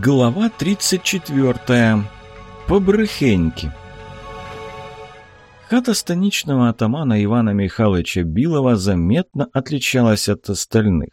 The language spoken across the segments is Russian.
Глава 34. Побрехеньки. Хата станичного атамана Ивана Михайловича Билова заметно отличалась от остальных.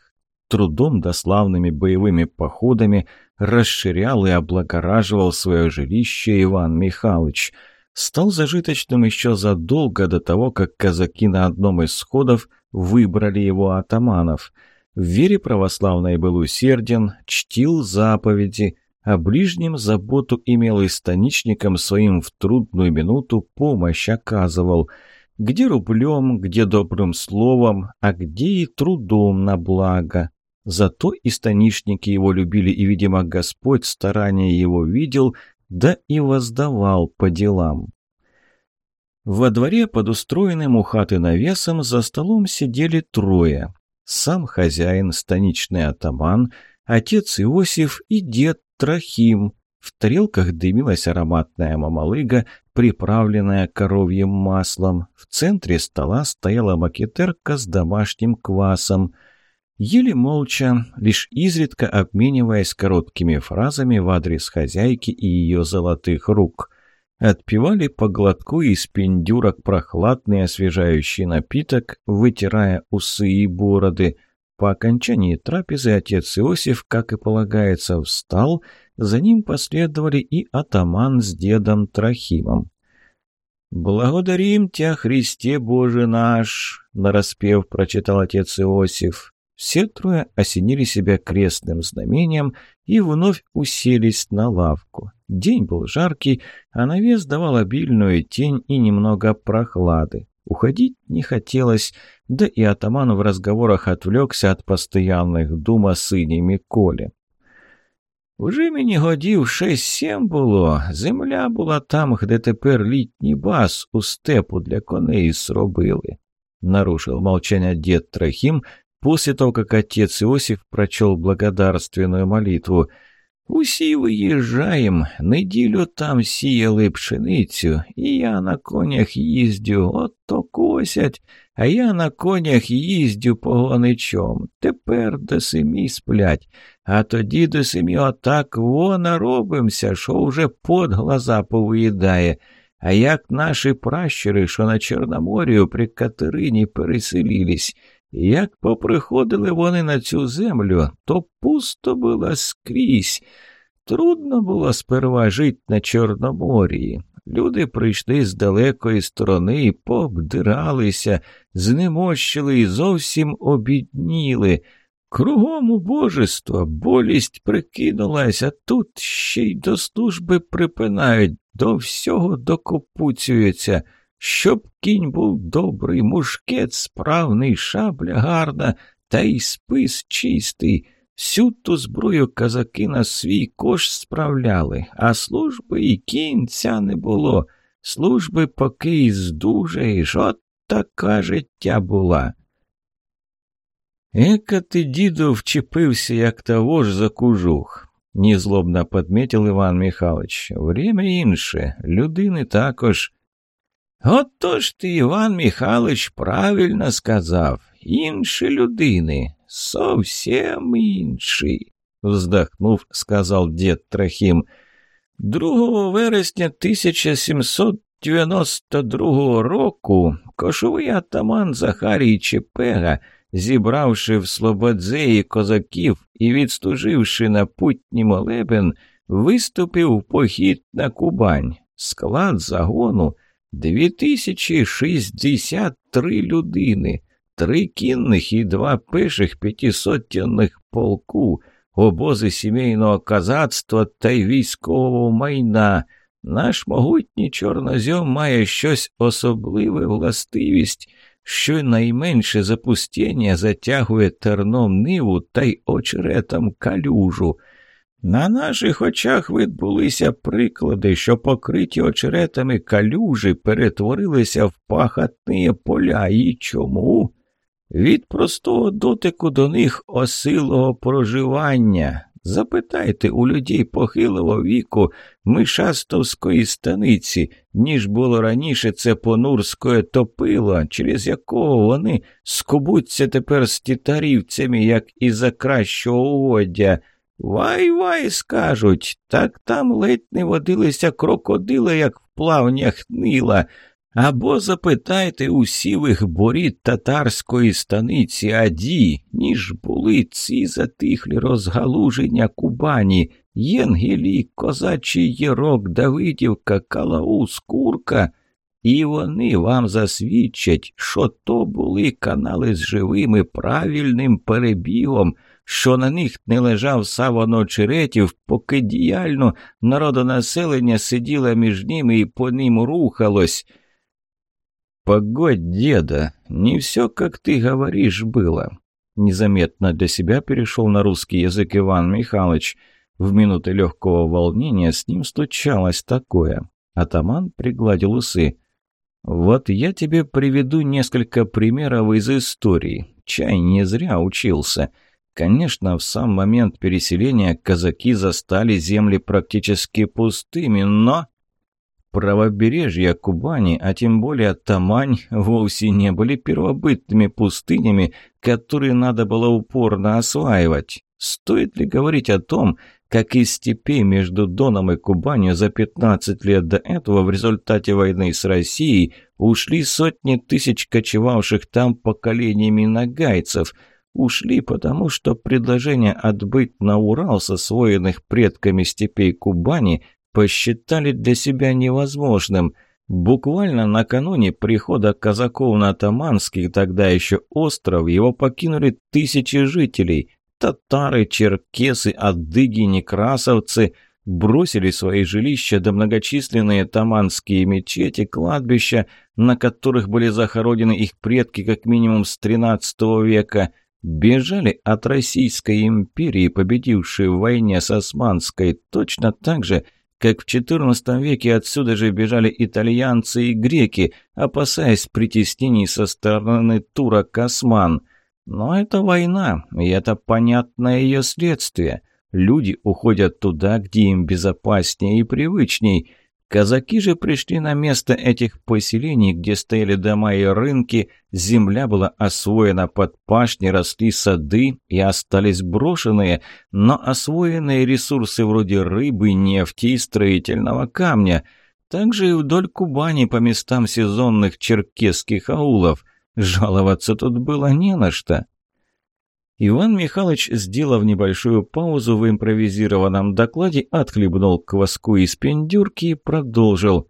Трудом да славными боевыми походами расширял и облагораживал свое жилище Иван Михайлович. Стал зажиточным еще задолго до того, как казаки на одном из сходов выбрали его атаманов – в вере православной был усерден, чтил заповеди, а ближним заботу имел и станичникам своим в трудную минуту помощь оказывал. Где рублем, где добрым словом, а где и трудом на благо. Зато и станичники его любили, и, видимо, Господь старания его видел, да и воздавал по делам. Во дворе под устроенным у хаты навесом за столом сидели трое сам хозяин, станичный атаман, отец Иосиф и дед Трохим. В тарелках дымилась ароматная мамалыга, приправленная коровьим маслом. В центре стола стояла макетерка с домашним квасом. Ели молча, лишь изредка обмениваясь короткими фразами в адрес хозяйки и ее золотых рук – Отпивали по глотку из пиндюрок прохладный освежающий напиток, вытирая усы и бороды. По окончании трапезы отец Иосиф, как и полагается, встал, за ним последовали и атаман с дедом Трохимом. «Благодарим Тебя, Христе Боже наш!» — нараспев прочитал отец Иосиф. Все трое осенили себя крестным знамением и вновь уселись на лавку. День был жаркий, а навес давал обильную тень и немного прохлады. Уходить не хотелось, да и атаман в разговорах отвлекся от постоянных дум о сыне Миколі. Вже мені годів шесть-сім було. Земля була там, де тепер літній бас у степу для коней зробили. Нарушил молчание дед Трохим, после того, как отец Иосиф прочел благодарственную молитву. «Усі виїжджаєм, неділю там сіяли пшеницю, і я на конях їздю, от то косять, а я на конях їздю погоничом. Тепер до семі сплять, а тоді до семі отак вона робимося, що вже под глаза повиїдає. А як наші пращури, що на Чорноморію при Катерині переселились, як поприходили вони на цю землю, то пусто було скрізь. Трудно було сперва жити на Чорноморії. Люди прийшли з далекої сторони, пообдиралися, знемощили і зовсім обідніли. Кругом убожество, болість прикинулась, а тут ще й до служби припинають, до всього докопуцюються. Щоб кінь був добрий, мушкет справний, шабля гарна, та й спис чистий. Всю ту зброю казаки на свій кош справляли, а служби і кінця не було. Служби поки й здужаєш, от така життя була. Ека ти, діду, вчепився, як того ж за кужух, незлобно подметил Іван Михайлович. Время інше, людини також. От то ж ти, Іван Михайлович, правильно сказав. Інші людини, совсем інші, вздохнув, сказав дід Трохим. 2 вересня 1792 року кошовий атаман Захарій Чепега, зібравши в Слободзеї козаків і відстуживши на путній молебен, виступив в похід на Кубань. Склад загону – 2063 людини, три кінних і два пеших п'ятисотенних полку, обози сімейного казацтва та й військового майна. Наш могутній чорнозьом має щось особливе властивість, що найменше запустіння затягує терном ниву та й очеретом калюжу. На наших очах відбулися приклади, що покриті очеретами калюжі перетворилися в пахатні поля. І чому? Від простого дотику до них осилого проживання. Запитайте у людей похилого віку Мишастовської станиці, ніж було раніше це понурське топило, через якого вони скубуться тепер з тітарівцями, як і за кращого угоддя. Вай-вай, скажуть, так там ледь не водилися крокодили, як в плавнях нила. Або запитайте у сівих борід татарської станиці Аді, ніж були ці затихлі розгалуження Кубані, Єнгелі, Козачий Єрок, Давидівка, Калаус, Курка. І вони вам засвідчать, що то були канали з живими правильним перебігом, що на них не лежав саван очеретів, поки діяльно народонаселення сиділо між ними і по ним рухалось. «Погодь, деда, не все, как ты говоришь, было». Незаметно для себя перешел на русский язык Иван Михайлович. В минуты легкого волнения с ним случалось такое. Атаман пригладил усы. «Вот я тебе приведу несколько примеров из истории. Чай не зря учился. Конечно, в сам момент переселения казаки застали земли практически пустыми, но...» Правобережье Кубани, а тем более Тамань, вовсе не были первобытными пустынями, которые надо было упорно осваивать. Стоит ли говорить о том, как из степей между Доном и Кубанью за 15 лет до этого в результате войны с Россией ушли сотни тысяч кочевавших там поколениями нагайцев – ушли, потому что предложение отбыть на Урал с освоенных предками степей Кубани посчитали для себя невозможным. Буквально накануне прихода казаков на Таманский, тогда еще остров, его покинули тысячи жителей. Татары, черкесы, адыги, некрасовцы бросили свои жилища до многочисленные таманские мечети, кладбища, на которых были захоронены их предки как минимум с XIII века – бежали от Российской империи, победившей в войне с Османской, точно так же, как в XIV веке отсюда же бежали итальянцы и греки, опасаясь притеснений со стороны турок осман. Но это война, и это понятное ее следствие. Люди уходят туда, где им безопаснее и привычней. Казаки же пришли на место этих поселений, где стояли дома и рынки, земля была освоена под пашни, росли сады и остались брошенные, но освоенные ресурсы вроде рыбы, нефти и строительного камня. Также и вдоль Кубани по местам сезонных черкесских аулов. Жаловаться тут было не на что. Иван Михайлович, сделав небольшую паузу в импровизированном докладе, отхлебнул кваску из пендюрки и продолжил.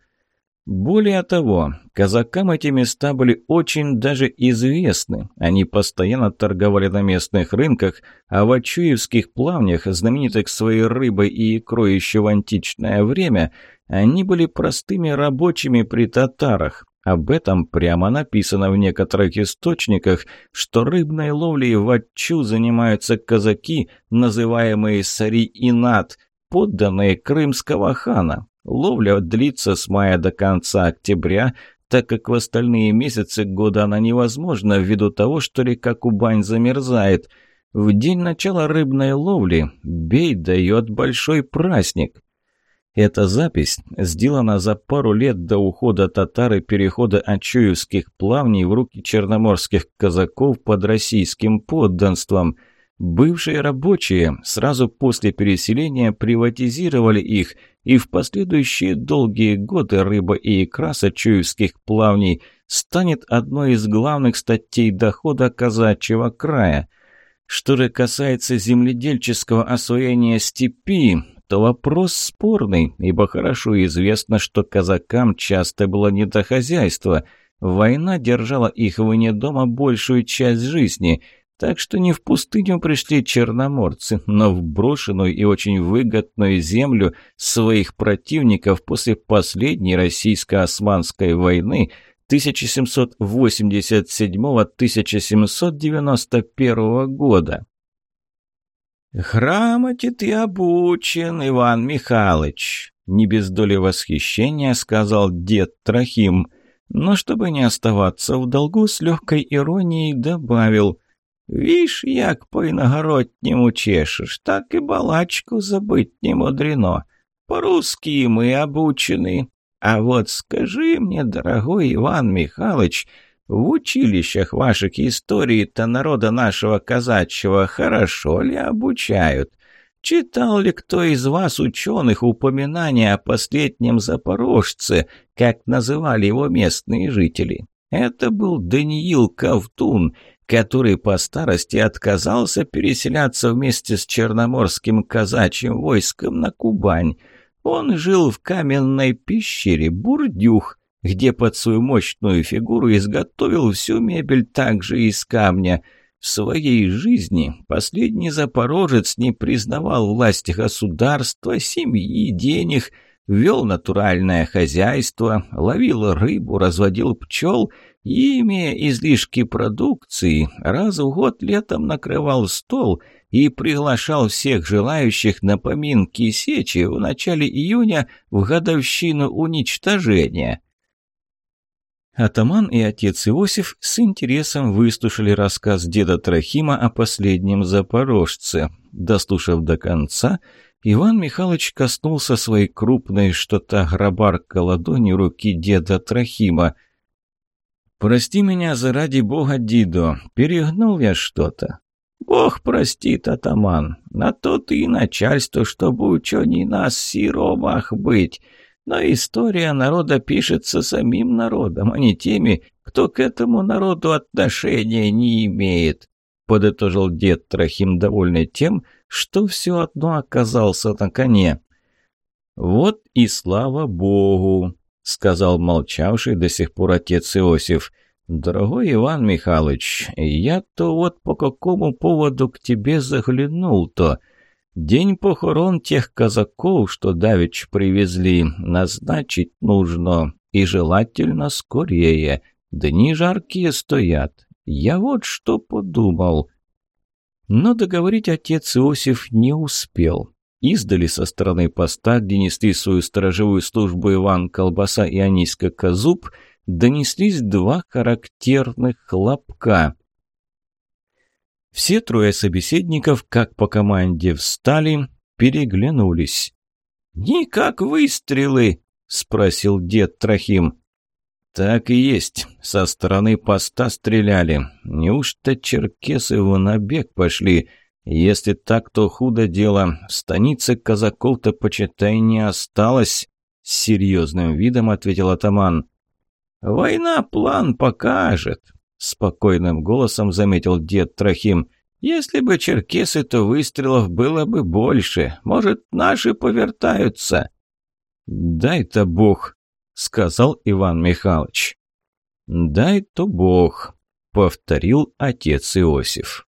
Более того, казакам эти места были очень даже известны. Они постоянно торговали на местных рынках, а в Ачуевских плавнях, знаменитых своей рыбой и икрой еще в античное время, они были простыми рабочими при татарах. Об этом прямо написано в некоторых источниках, что рыбной ловлей в Атчу занимаются казаки, называемые Сари-Инат, подданные крымского хана. Ловля длится с мая до конца октября, так как в остальные месяцы года она невозможна ввиду того, что река Кубань замерзает. В день начала рыбной ловли Бей дает большой праздник. Эта запись сделана за пару лет до ухода татар и перехода ачуевских плавней в руки черноморских казаков под российским подданством. Бывшие рабочие сразу после переселения приватизировали их, и в последующие долгие годы рыба и икра с ачуевских плавней станет одной из главных статей дохода казачьего края. Что же касается земледельческого освоения степи, то вопрос спорный, ибо хорошо известно, что казакам часто было не до хозяйства. Война держала их вне дома большую часть жизни, так что не в пустыню пришли черноморцы, но в брошенную и очень выгодную землю своих противников после последней российско-османской войны 1787-1791 года. «Грамоте ты обучен, Иван Михайлович!» Не без доли восхищения сказал дед Трохим, но чтобы не оставаться в долгу, с легкой иронией добавил «Вишь, як по-иногороднему чешешь, так и балачку забыть не мудрено. По-русски мы обучены. А вот скажи мне, дорогой Иван Михайлович, — в училищах ваших истории-то народа нашего казачьего хорошо ли обучают? Читал ли кто из вас, ученых, упоминания о последнем запорожце, как называли его местные жители? Это был Даниил Ковтун, который по старости отказался переселяться вместе с черноморским казачьим войском на Кубань. Он жил в каменной пещере Бурдюх, где под свою мощную фигуру изготовил всю мебель также из камня. В своей жизни последний запорожец не признавал власть государства, семьи, денег, вел натуральное хозяйство, ловил рыбу, разводил пчел и, имея излишки продукции, раз в год летом накрывал стол и приглашал всех желающих на поминки сечи в начале июня в годовщину уничтожения – Атаман и отец Иосиф с интересом выслушали рассказ деда Трохима о последнем запорожце. Дослушав до конца, Иван Михайлович коснулся своей крупной что-то грабарка ладони руки деда Трохима. «Прости меня заради бога, Дидо, перегнул я что-то». «Бог простит, атаман, на то ты и начальство, чтобы учений нас сиромах быть». Но история народа пишется самим народом, а не теми, кто к этому народу отношения не имеет», — подытожил дед Трохим, довольный тем, что все одно оказался на коне. «Вот и слава Богу!» — сказал молчавший до сих пор отец Иосиф. «Дорогой Иван Михайлович, я-то вот по какому поводу к тебе заглянул-то?» День похорон тех казаков, что давич привезли, назначить нужно, и желательно скорее. Дни жаркие стоят. Я вот что подумал. Но договорить отец Иосиф не успел. Издали со стороны поста, где несли свою сторожевую службу Иван Колбаса и Аниська Казуб, донеслись два характерных хлопка. Все трое собеседников, как по команде, встали, переглянулись. «Не как выстрелы?» — спросил дед Трохим. «Так и есть. Со стороны поста стреляли. Неужто черкесы в набег пошли? Если так, то худо дело. В станице казаков-то, почитай, не осталось», — серьезным видом ответил атаман. «Война план покажет», Спокойным голосом заметил дед Трохим. «Если бы черкесы, то выстрелов было бы больше. Может, наши повертаются?» «Дай-то Бог», — сказал Иван Михайлович. «Дай-то Бог», — повторил отец Иосиф.